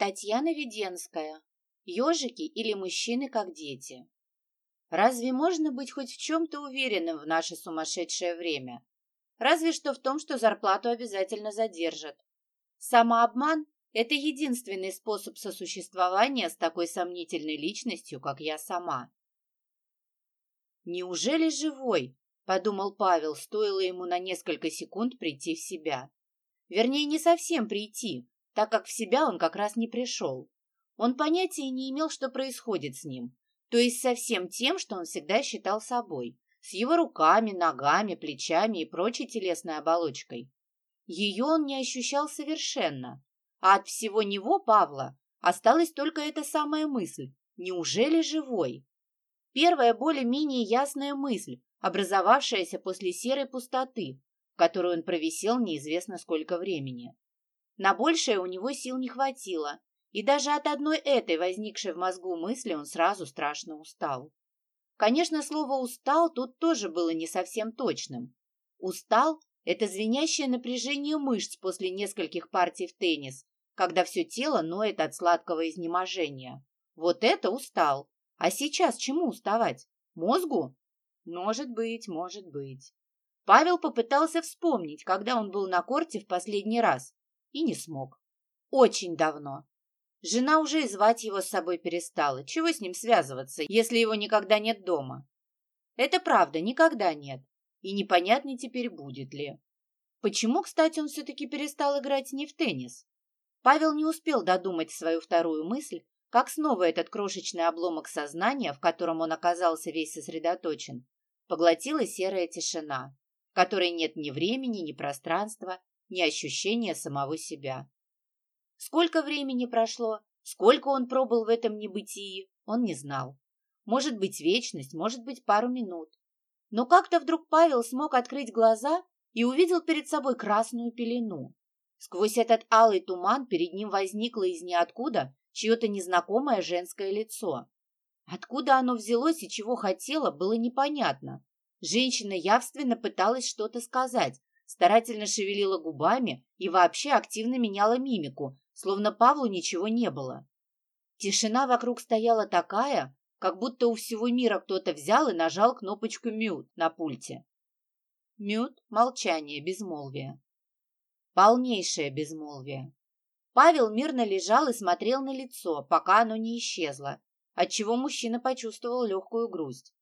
Татьяна Веденская. Ежики или мужчины как дети. Разве можно быть хоть в чем-то уверенным в наше сумасшедшее время? Разве что в том, что зарплату обязательно задержат. Самообман – это единственный способ сосуществования с такой сомнительной личностью, как я сама. «Неужели живой?» – подумал Павел, стоило ему на несколько секунд прийти в себя. Вернее, не совсем прийти, так как в себя он как раз не пришел. Он понятия не имел, что происходит с ним, то есть со всем тем, что он всегда считал собой, с его руками, ногами, плечами и прочей телесной оболочкой. Ее он не ощущал совершенно, а от всего него, Павла, осталась только эта самая мысль «Неужели живой?» Первая более-менее ясная мысль, образовавшаяся после серой пустоты, в которой он провисел неизвестно сколько времени. На большее у него сил не хватило, и даже от одной этой возникшей в мозгу мысли он сразу страшно устал. Конечно, слово «устал» тут тоже было не совсем точным. «Устал» — это звенящее напряжение мышц после нескольких партий в теннис, когда все тело ноет от сладкого изнеможения. Вот это устал. А сейчас чему уставать? Мозгу? Может быть, может быть. Павел попытался вспомнить, когда он был на корте в последний раз, и не смог. Очень давно. Жена уже и звать его с собой перестала. Чего с ним связываться, если его никогда нет дома? Это правда, никогда нет. И непонятно теперь, будет ли. Почему, кстати, он все-таки перестал играть не в теннис? Павел не успел додумать свою вторую мысль, как снова этот крошечный обломок сознания, в котором он оказался весь сосредоточен, поглотила серая тишина, в которой нет ни времени, ни пространства, ни ощущения самого себя. Сколько времени прошло, сколько он пробыл в этом небытии, он не знал. Может быть, вечность, может быть, пару минут. Но как-то вдруг Павел смог открыть глаза и увидел перед собой красную пелену. Сквозь этот алый туман перед ним возникло из ниоткуда чье-то незнакомое женское лицо. Откуда оно взялось и чего хотело, было непонятно. Женщина явственно пыталась что-то сказать, старательно шевелила губами и вообще активно меняла мимику, словно Павлу ничего не было. Тишина вокруг стояла такая, как будто у всего мира кто-то взял и нажал кнопочку «мют» на пульте. Мют — молчание, безмолвие. Полнейшее безмолвие. Павел мирно лежал и смотрел на лицо, пока оно не исчезло, отчего мужчина почувствовал легкую грусть.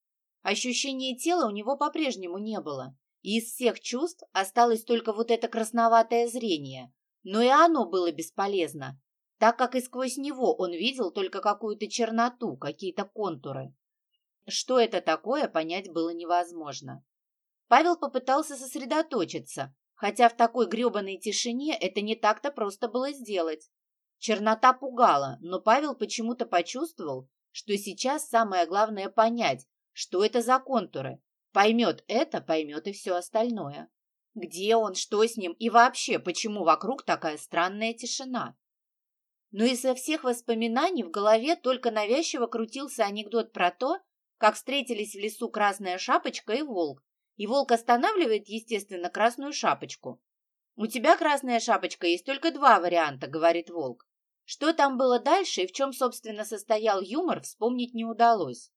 Ощущения тела у него по-прежнему не было, из всех чувств осталось только вот это красноватое зрение, но и оно было бесполезно, так как и сквозь него он видел только какую-то черноту, какие-то контуры. Что это такое, понять было невозможно. Павел попытался сосредоточиться, хотя в такой гребаной тишине это не так-то просто было сделать. Чернота пугала, но Павел почему-то почувствовал, что сейчас самое главное понять, что это за контуры, Поймет это, поймет и все остальное. Где он, что с ним и вообще, почему вокруг такая странная тишина? Но из-за всех воспоминаний в голове только навязчиво крутился анекдот про то, как встретились в лесу красная шапочка и волк, и волк останавливает, естественно, красную шапочку. «У тебя, красная шапочка, есть только два варианта», — говорит волк. Что там было дальше и в чем, собственно, состоял юмор, вспомнить не удалось.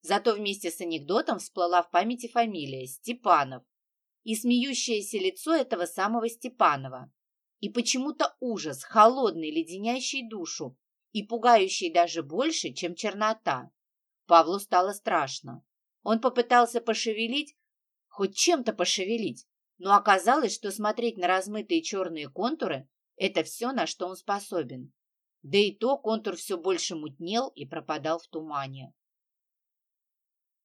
Зато вместе с анекдотом всплыла в памяти фамилия Степанов и смеющееся лицо этого самого Степанова. И почему-то ужас, холодный, леденящий душу и пугающий даже больше, чем чернота. Павлу стало страшно. Он попытался пошевелить, хоть чем-то пошевелить, но оказалось, что смотреть на размытые черные контуры – это все, на что он способен. Да и то контур все больше мутнел и пропадал в тумане.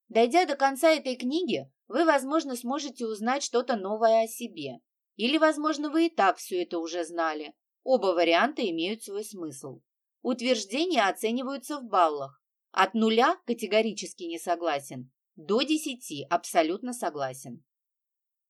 Дойдя до конца этой книги, вы, возможно, сможете узнать что-то новое о себе. Или, возможно, вы и так все это уже знали. Оба варианта имеют свой смысл. Утверждения оцениваются в баллах. От нуля категорически не согласен до десяти абсолютно согласен.